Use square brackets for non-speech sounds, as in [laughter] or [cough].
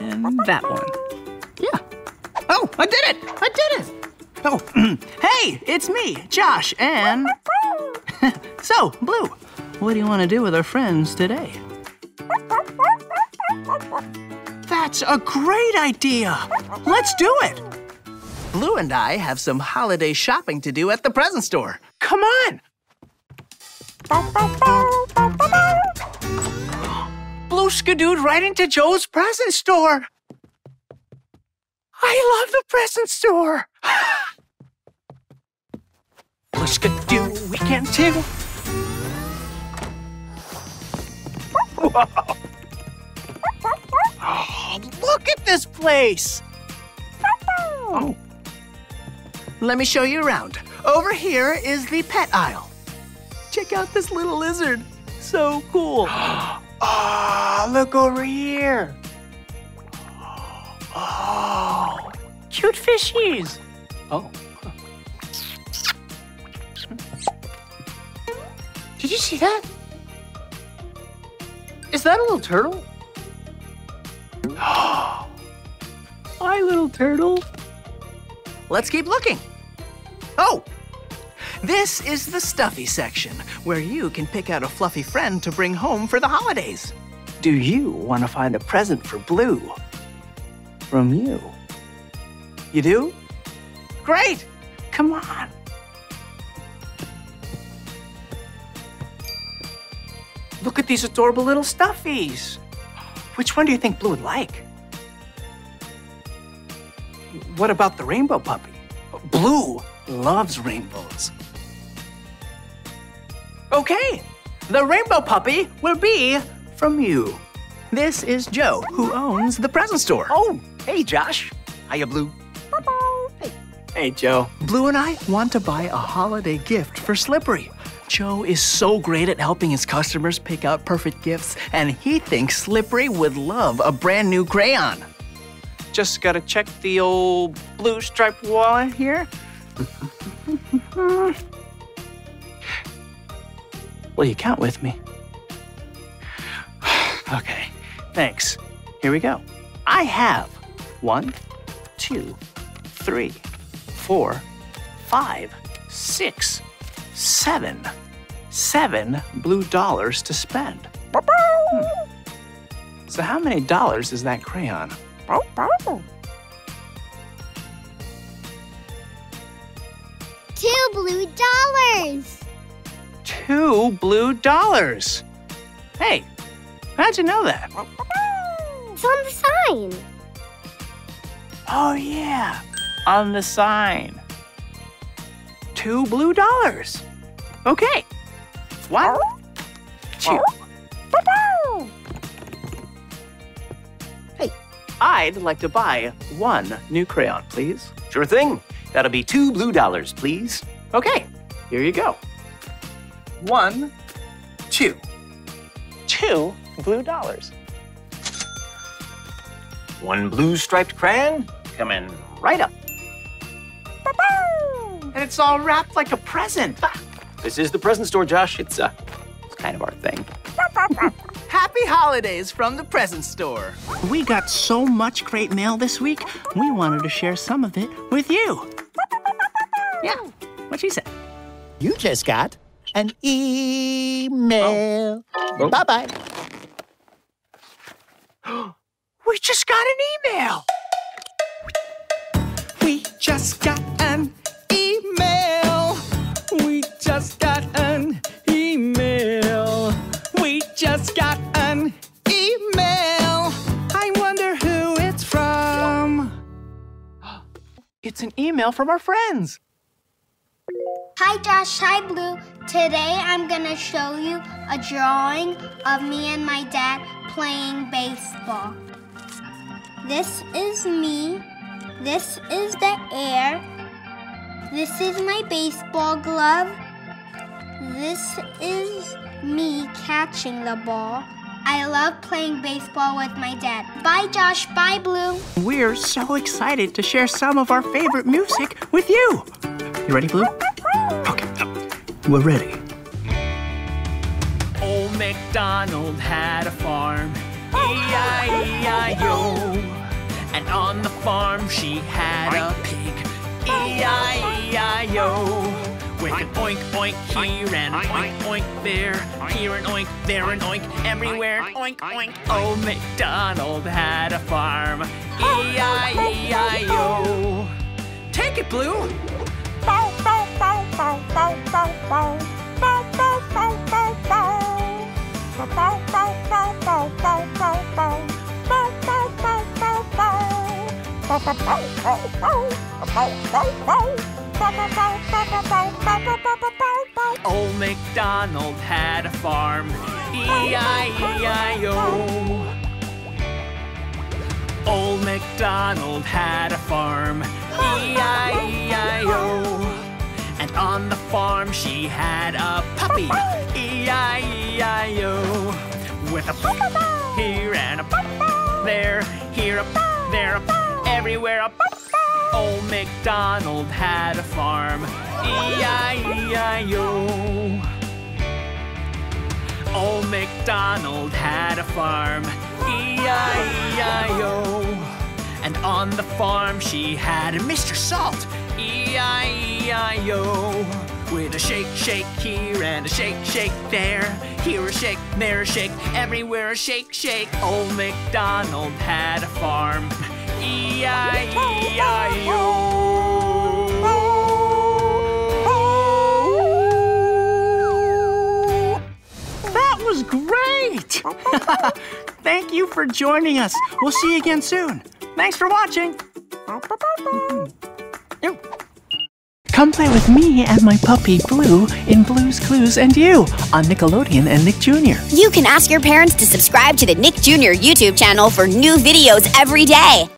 and that one. Yeah. Oh, I did it! I did it! Oh, [clears throat] hey, it's me, Josh, and. [laughs] so, Blue, what do you want to do with our friends today? That's a great idea! Let's do it! Blue and I have some holiday shopping to do at the present store. Come on! Blue skidooed right into Joe's present store. I love the present store. [gasps] Blue skidoo, we can too. Whoa. [laughs] Oh, look at this place. Oh. Let me show you around. Over here is the pet aisle. Check out this little lizard. So cool. [gasps] [gasps] Ah, look over here. Oh, cute fishies. Oh. Did you see that? Is that a little turtle? [gasps] Hi, little turtle. Let's keep looking. Oh, this is the stuffy section, where you can pick out a fluffy friend to bring home for the holidays. Do you want to find a present for Blue? From you. You do? Great! Come on. Look at these adorable little stuffies. Which one do you think Blue would like? What about the rainbow puppy? Blue loves rainbows. Okay, the rainbow puppy will be from you. This is Joe, who owns the present store. Oh, hey, Josh. Hiya, Blue. Hey. Hey, Joe. Blue and I want to buy a holiday gift for Slippery. Joe is so great at helping his customers pick out perfect gifts, and he thinks Slippery would love a brand new crayon. Just gotta check the old blue striped wallet here. [laughs] Will you count with me? [sighs] okay, thanks. Here we go. I have one, two, three, four, five, six, seven, seven blue dollars to spend. Hmm. So, how many dollars is that crayon? Two blue dollars. Two blue dollars. Hey, how'd you know that? It's on the sign. Oh, yeah, on the sign. Two blue dollars. Okay. One, two. Hey, I'd like to buy one new crayon, please. Sure thing. That'll be two blue dollars, please. Okay, here you go. One, two. Two blue dollars. One blue striped crayon coming right up. And it's all wrapped like a present. This is the present store, Josh. It's uh, it's kind of our thing. [laughs] Happy holidays from the present store. We got so much great mail this week, we wanted to share some of it with you. Yeah, what she said. You just got an email. Oh. oh. Bye bye. [gasps] We just got an email. We just got an email. We just got an email. We just got an email. I wonder who it's from. [gasps] It's an email from our friends. Hi, Josh. Hi, Blue. Today I'm gonna show you a drawing of me and my dad playing baseball. This is me. This is the air. This is my baseball glove. This is me catching the ball. I love playing baseball with my dad. Bye, Josh. Bye, Blue. We're so excited to share some of our favorite music with you. You ready, Blue? We're ready. Old MacDonald had a farm. E-I-E-I-O. And on the farm she had a pig. E-I-E-I-O. With an oink oink here and an oink oink there. Here an oink, there an oink, everywhere oink oink. Oh, MacDonald had a farm. E-I-E-I-O. Take it, Blue. Old MacDonald had a farm. E-I-E-I-O. Old MacDonald had a farm. E-I-E-I-O. On the farm she had a puppy. E-I-E-I-O. With a here and a there, here a there a everywhere a Old MacDonald had a farm. E-I-E-I-O. Old MacDonald had a farm. E-I-E-I-O. And on the farm she had a Mr. Salt. E-I-E-I-O. With a shake, shake here and a shake, shake there. Here a shake, there a shake, everywhere a shake, shake. Old MacDonald had a farm. E I E I O. That was great! [laughs] Thank you for joining us. We'll see you again soon. Thanks for watching. Come play with me and my puppy Blue in Blue's Clues and You on Nickelodeon and Nick Jr. You can ask your parents to subscribe to the Nick Jr. YouTube channel for new videos every day.